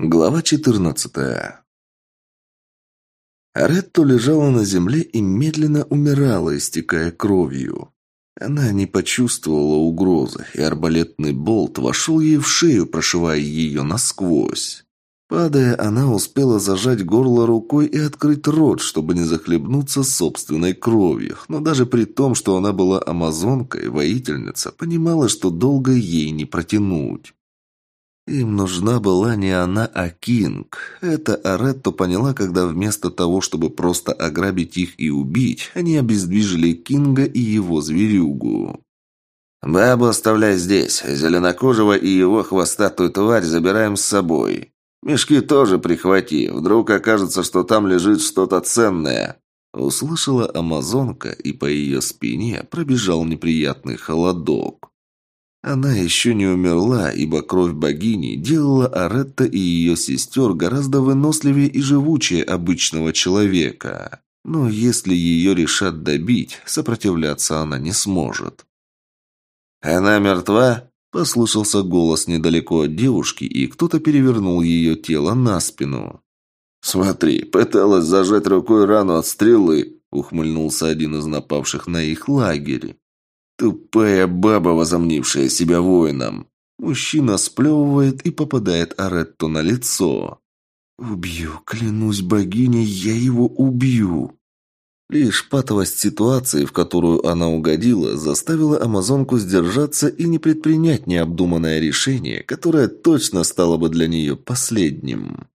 Глава 14 Аретто лежала на земле и медленно умирала, истекая кровью. Она не почувствовала угрозы, и арбалетный болт вошел ей в шею, прошивая ее насквозь. Падая, она успела зажать горло рукой и открыть рот, чтобы не захлебнуться собственной кровью. Но даже при том, что она была амазонкой, воительница, понимала, что долго ей не протянуть. Им нужна была не она, а Кинг. Это Аретто поняла, когда вместо того, чтобы просто ограбить их и убить, они обездвижили Кинга и его зверюгу. «Бабу оставляй здесь. Зеленокожего и его хвостатую тварь забираем с собой. Мешки тоже прихвати. Вдруг окажется, что там лежит что-то ценное». Услышала амазонка, и по ее спине пробежал неприятный холодок. Она еще не умерла, ибо кровь богини делала Аретта и ее сестер гораздо выносливее и живучее обычного человека. Но если ее решат добить, сопротивляться она не сможет. «Она мертва?» – послышался голос недалеко от девушки, и кто-то перевернул ее тело на спину. «Смотри, пыталась зажать рукой рану от стрелы», – ухмыльнулся один из напавших на их лагерь. Тупая баба, возомнившая себя воином. Мужчина сплевывает и попадает Аретту на лицо. «Убью, клянусь богиней, я его убью!» Лишь патовость ситуации, в которую она угодила, заставила амазонку сдержаться и не предпринять необдуманное решение, которое точно стало бы для нее последним.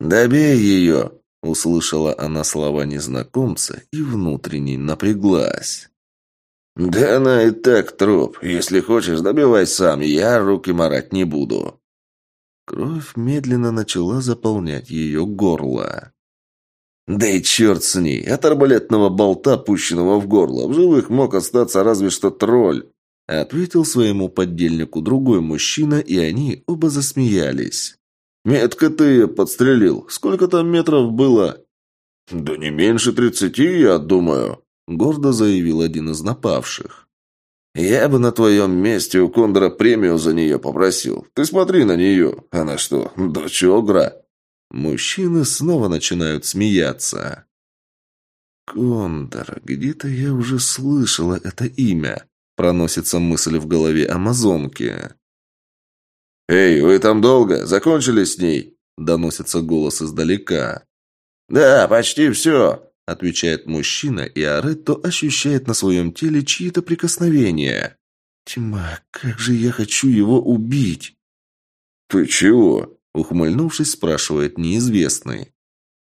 «Добей ее!» – услышала она слова незнакомца и внутренне напряглась. «Да она и так труп. Если хочешь, добивай сам, я руки марать не буду». Кровь медленно начала заполнять ее горло. «Да и черт с ней! От арбалетного болта, пущенного в горло, в живых мог остаться разве что тролль!» Ответил своему поддельнику другой мужчина, и они оба засмеялись. «Метко ты ее подстрелил. Сколько там метров было?» «Да не меньше тридцати, я думаю», гордо заявил один из напавших. «Я бы на твоем месте у Кондора премию за нее попросил. Ты смотри на нее. Она что, дочь Огра?» Мужчины снова начинают смеяться. «Кондор, где-то я уже слышала это имя», — проносится мысль в голове амазонки. «Эй, вы там долго? Закончили с ней?» — доносится голос издалека. «Да, почти все», – отвечает мужчина, и Аретто ощущает на своем теле чьи-то прикосновения. «Тьма, как же я хочу его убить!» «Ты чего?» – ухмыльнувшись, спрашивает неизвестный.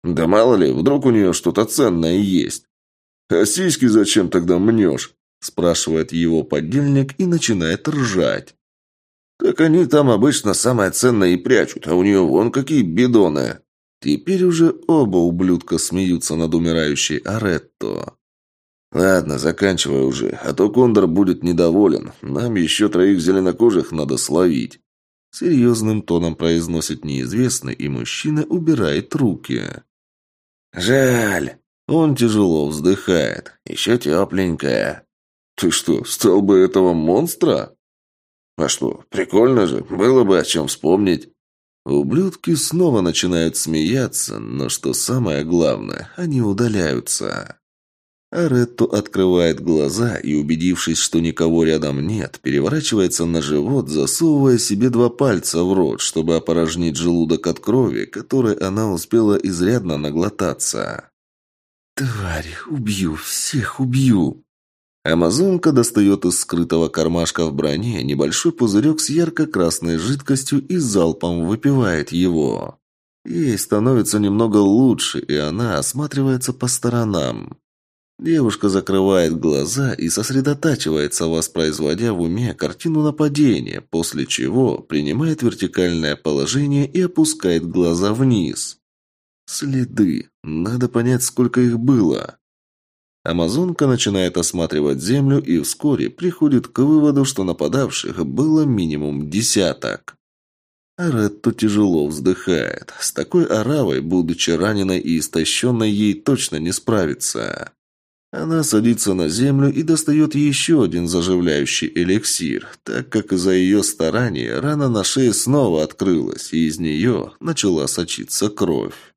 «Да мало ли, вдруг у нее что-то ценное есть». «А сиськи зачем тогда мнешь?» – спрашивает его подельник и начинает ржать. «Так они там обычно самое ценное и прячут, а у нее вон какие бидоны!» Теперь уже оба ублюдка смеются над умирающей Аретто. «Ладно, заканчивай уже, а то Кондор будет недоволен. Нам еще троих зеленокожих надо словить». Серьезным тоном произносит неизвестный, и мужчина убирает руки. «Жаль». Он тяжело вздыхает. «Еще тепленькая». «Ты что, стал бы этого монстра?» «А что, прикольно же, было бы о чем вспомнить». Ублюдки снова начинают смеяться, но что самое главное, они удаляются. Аретто открывает глаза и, убедившись, что никого рядом нет, переворачивается на живот, засовывая себе два пальца в рот, чтобы опорожнить желудок от крови, которой она успела изрядно наглотаться. «Тварь, убью, всех убью!» Амазонка достает из скрытого кармашка в броне небольшой пузырек с ярко-красной жидкостью и залпом выпивает его. Ей становится немного лучше, и она осматривается по сторонам. Девушка закрывает глаза и сосредотачивается, воспроизводя в уме картину нападения, после чего принимает вертикальное положение и опускает глаза вниз. Следы. Надо понять, сколько их было. Амазонка начинает осматривать землю и вскоре приходит к выводу, что нападавших было минимум десяток. Аретто тяжело вздыхает. С такой оравой, будучи раненой и истощенной, ей точно не справиться. Она садится на землю и достает еще один заживляющий эликсир, так как из-за ее стараний рана на шее снова открылась, и из нее начала сочиться кровь.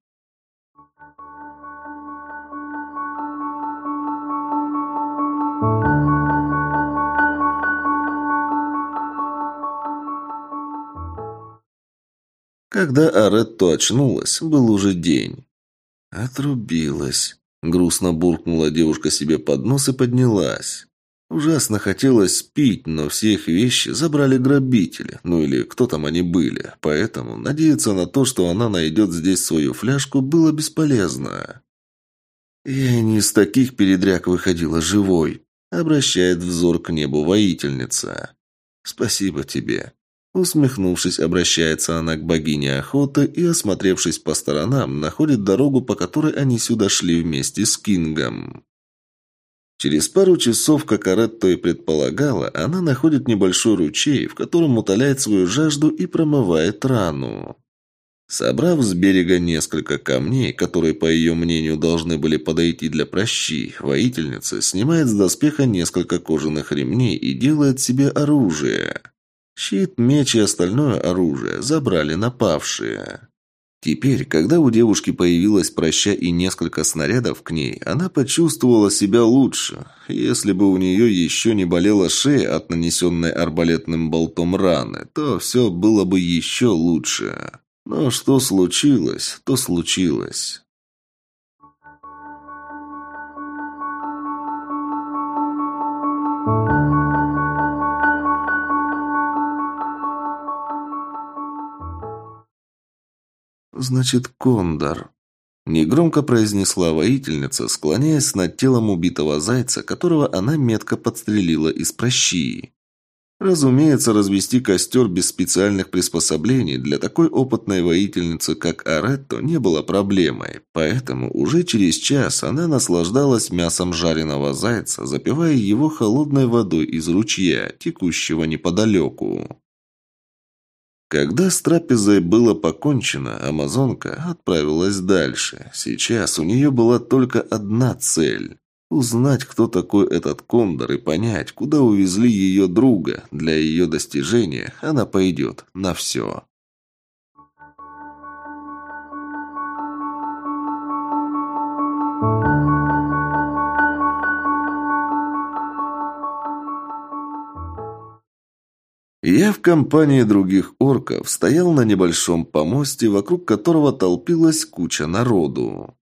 Когда Аретто очнулась, был уже день. Отрубилась. Грустно буркнула девушка себе под нос и поднялась. Ужасно хотелось пить, но все их вещи забрали грабители, ну или кто там они были, поэтому надеяться на то, что она найдет здесь свою фляжку, было бесполезно. «Я не из таких передряг выходила живой», — обращает взор к небу воительница. «Спасибо тебе. Усмехнувшись, обращается она к богине охоты и, осмотревшись по сторонам, находит дорогу, по которой они сюда шли вместе с Кингом. Через пару часов, как Аретто и предполагала, она находит небольшой ручей, в котором утоляет свою жажду и промывает рану. Собрав с берега несколько камней, которые, по ее мнению, должны были подойти для прощи, воительница снимает с доспеха несколько кожаных ремней и делает себе оружие. Щит, меч и остальное оружие забрали напавшие. Теперь, когда у девушки появилась проща и несколько снарядов к ней, она почувствовала себя лучше. Если бы у нее еще не болела шея от нанесенной арбалетным болтом раны, то все было бы еще лучше. Но что случилось, то случилось. Значит, кондор», – негромко произнесла воительница, склоняясь над телом убитого зайца, которого она метко подстрелила из прощи. Разумеется, развести костер без специальных приспособлений для такой опытной воительницы, как Аретто, не было проблемой, поэтому уже через час она наслаждалась мясом жареного зайца, запивая его холодной водой из ручья, текущего неподалеку. Когда с трапезой было покончено, амазонка отправилась дальше. Сейчас у нее была только одна цель – узнать, кто такой этот кондор и понять, куда увезли ее друга. Для ее достижения она пойдет на все. Я в компании других орков стоял на небольшом помосте, вокруг которого толпилась куча народу.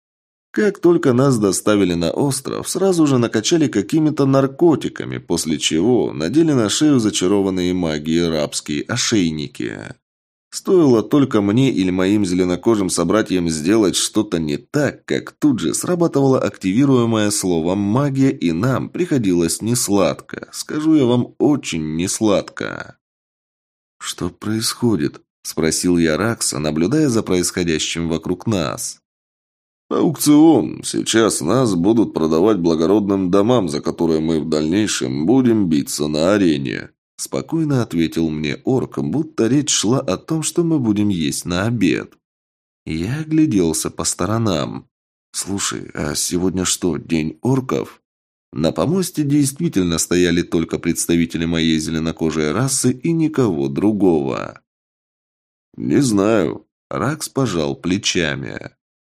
Как только нас доставили на остров, сразу же накачали какими-то наркотиками, после чего надели на шею зачарованные магией рабские ошейники. Стоило только мне или моим зеленокожим собратьям сделать что-то не так, как тут же срабатывало активируемое словом магия, и нам приходилось несладко. Скажу я вам, очень несладко. «Что происходит?» – спросил я Ракса, наблюдая за происходящим вокруг нас. «Аукцион. Сейчас нас будут продавать благородным домам, за которые мы в дальнейшем будем биться на арене», – спокойно ответил мне орк, будто речь шла о том, что мы будем есть на обед. Я огляделся по сторонам. «Слушай, а сегодня что, день орков?» На помосте действительно стояли только представители моей зеленокожей расы и никого другого. «Не знаю». Ракс пожал плечами.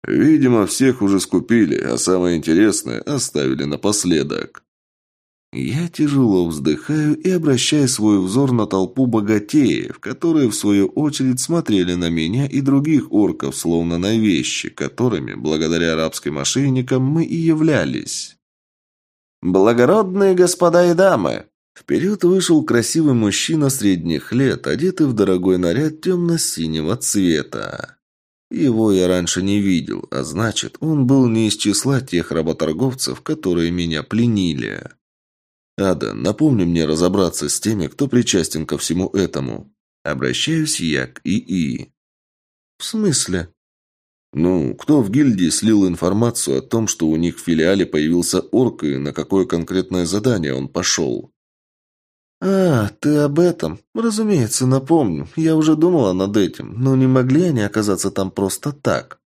«Видимо, всех уже скупили, а самое интересное оставили напоследок». Я тяжело вздыхаю и обращаю свой взор на толпу богатеев, которые, в свою очередь, смотрели на меня и других орков, словно на вещи, которыми, благодаря арабским мошенникам, мы и являлись. «Благородные господа и дамы!» Вперед вышел красивый мужчина средних лет, одетый в дорогой наряд темно-синего цвета. Его я раньше не видел, а значит, он был не из числа тех работорговцев, которые меня пленили. «Ада, напомни мне разобраться с теми, кто причастен ко всему этому. Обращаюсь я к ИИ». «В смысле?» Ну, кто в гильдии слил информацию о том, что у них в филиале появился орк и на какое конкретное задание он пошел? «А, ты об этом? Разумеется, напомню. Я уже думала над этим, но не могли они оказаться там просто так?»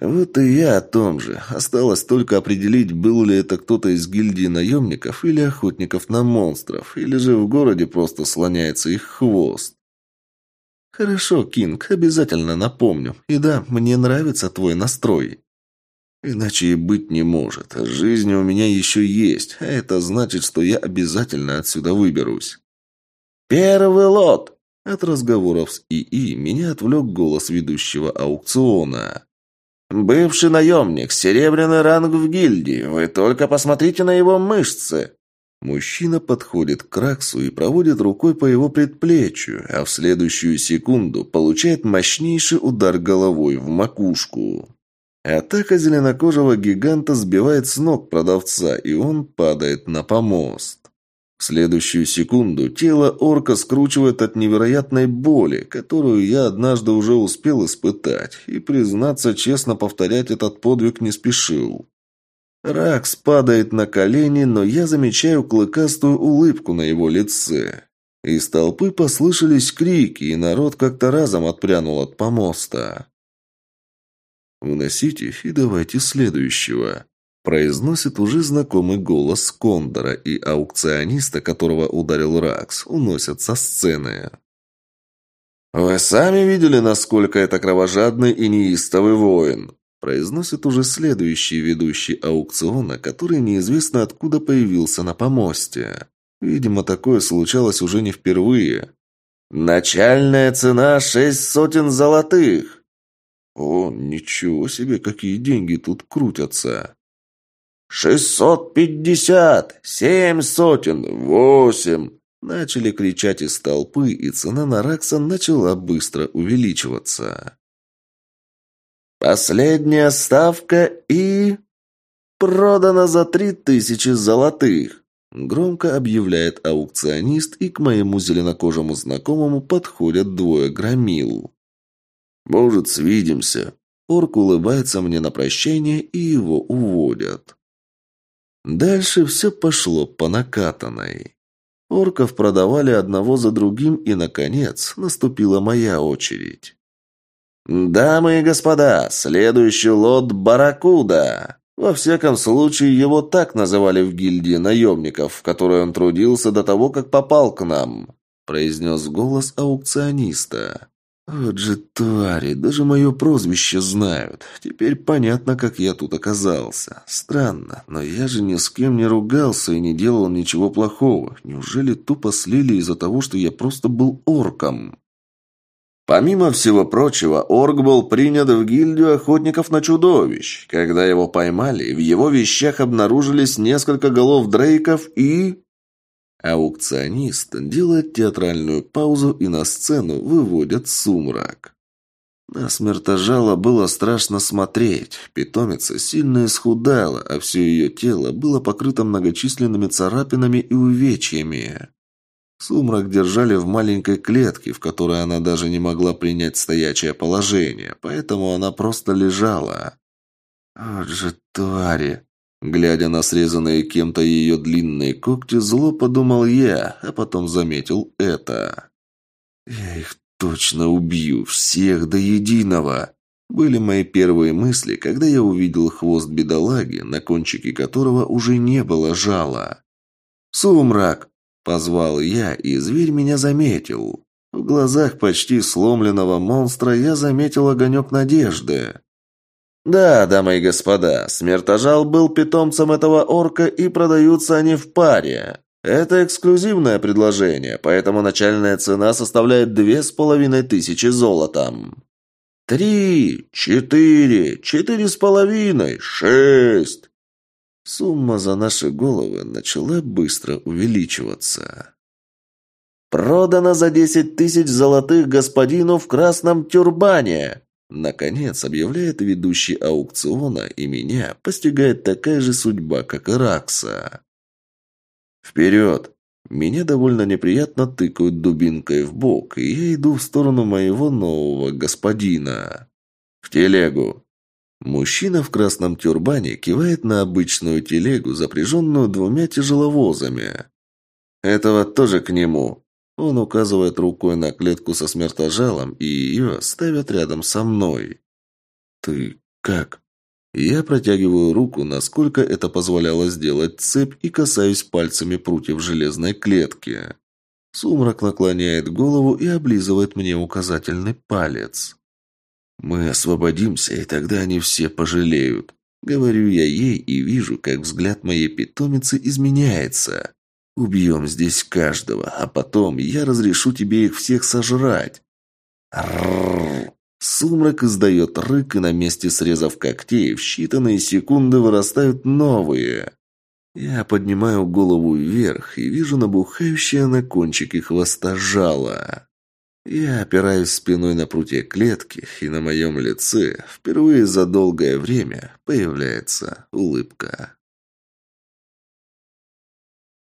Вот и я о том же. Осталось только определить, был ли это кто-то из гильдии наемников или охотников на монстров, или же в городе просто слоняется их хвост. Хорошо, Кинг, обязательно напомню. И да, мне нравится твой настрой. Иначе и быть не может. Жизнь у меня еще есть, а это значит, что я обязательно отсюда выберусь. Первый лот! От разговоров с ИИ меня отвлек голос ведущего аукциона. «Бывший наемник, серебряный ранг в гильдии. Вы только посмотрите на его мышцы!» Мужчина подходит к Раксу и проводит рукой по его предплечью, а в следующую секунду получает мощнейший удар головой в макушку. Атака зеленокожего гиганта сбивает с ног продавца, и он падает на помост. В следующую секунду тело орка скручивает от невероятной боли, которую я однажды уже успел испытать, и, признаться честно, повторять этот подвиг не спешил. Ракс падает на колени, но я замечаю клыкастую улыбку на его лице. Из толпы послышались крики, и народ как-то разом отпрянул от помоста. «Вносите и давайте следующего», Произносит уже знакомый голос Кондора, и аукциониста, которого ударил Ракс, уносят со сцены. «Вы сами видели, насколько это кровожадный и неистовый воин?» Произносит уже следующий ведущий аукциона, который неизвестно откуда появился на помосте. Видимо, такое случалось уже не впервые. «Начальная цена шесть сотен золотых!» «О, ничего себе, какие деньги тут крутятся!» «Шестьсот пятьдесят! Семь сотен! Восемь!» Начали кричать из толпы, и цена на Ракса начала быстро увеличиваться. «Последняя ставка и...» «Продано за три тысячи золотых!» Громко объявляет аукционист, и к моему зеленокожему знакомому подходят двое громил. «Может, свидимся?» Орк улыбается мне на прощание, и его уводят. Дальше все пошло по накатанной. Орков продавали одного за другим, и, наконец, наступила моя очередь. «Дамы и господа, следующий лот «Барракуда». Во всяком случае, его так называли в гильдии наемников, в которой он трудился до того, как попал к нам», произнес голос аукциониста. «Вот же твари, даже мое прозвище знают. Теперь понятно, как я тут оказался. Странно, но я же ни с кем не ругался и не делал ничего плохого. Неужели тупо слили из-за того, что я просто был орком?» Помимо всего прочего, орк был принят в гильдию охотников на чудовищ. Когда его поймали, в его вещах обнаружились несколько голов дрейков и... Аукционист делает театральную паузу и на сцену выводят сумрак. На смертожало было страшно смотреть. Питомица сильно исхудала, а все ее тело было покрыто многочисленными царапинами и увечьями. Сумрак держали в маленькой клетке, в которой она даже не могла принять стоячее положение, поэтому она просто лежала. «Вот же твари!» Глядя на срезанные кем-то ее длинные когти, зло подумал я, а потом заметил это. «Я их точно убью, всех до единого!» Были мои первые мысли, когда я увидел хвост бедолаги, на кончике которого уже не было жала. «Сумрак!» – позвал я, и зверь меня заметил. В глазах почти сломленного монстра я заметил огонек надежды. «Да, дамы и господа, смертожал был питомцем этого орка, и продаются они в паре. Это эксклюзивное предложение, поэтому начальная цена составляет две с половиной тысячи золотом». «Три, четыре, четыре с половиной, шесть!» Сумма за наши головы начала быстро увеличиваться. «Продано за десять тысяч золотых господину в красном тюрбане!» Наконец, объявляет ведущий аукциона, и меня постигает такая же судьба, как и Ракса. «Вперед!» Меня довольно неприятно тыкают дубинкой в бок, и я иду в сторону моего нового господина. «В телегу!» Мужчина в красном тюрбане кивает на обычную телегу, запряженную двумя тяжеловозами. «Этого тоже к нему!» Он указывает рукой на клетку со смертожалом, и ее ставят рядом со мной. «Ты «Как?» Я протягиваю руку, насколько это позволяло сделать цепь, и касаюсь пальцами прутьев железной клетки. Сумрак наклоняет голову и облизывает мне указательный палец. «Мы освободимся, и тогда они все пожалеют», — говорю я ей и вижу, как взгляд моей питомицы изменяется. «Убьем здесь каждого, а потом я разрешу тебе их всех сожрать». Ррррр. Сумрак издает рык, и на месте срезов когтей в считанные секунды вырастают новые. Я поднимаю голову вверх и вижу набухающее на кончике хвоста жало. Я опираюсь спиной на прутья клетки, и на моем лице впервые за долгое время появляется улыбка.